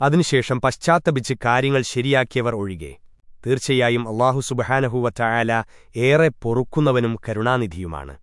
അതിനുശേഷം പശ്ചാത്തപിച്ച് കാര്യങ്ങൾ ശരിയാക്കിയവർ ഒഴികെ. തീർച്ചയായും അള്ളാഹു സുബഹാനഹൂവറ്റ ആല ഏറെ പൊറുക്കുന്നവനും കരുണാനിധിയുമാണ്.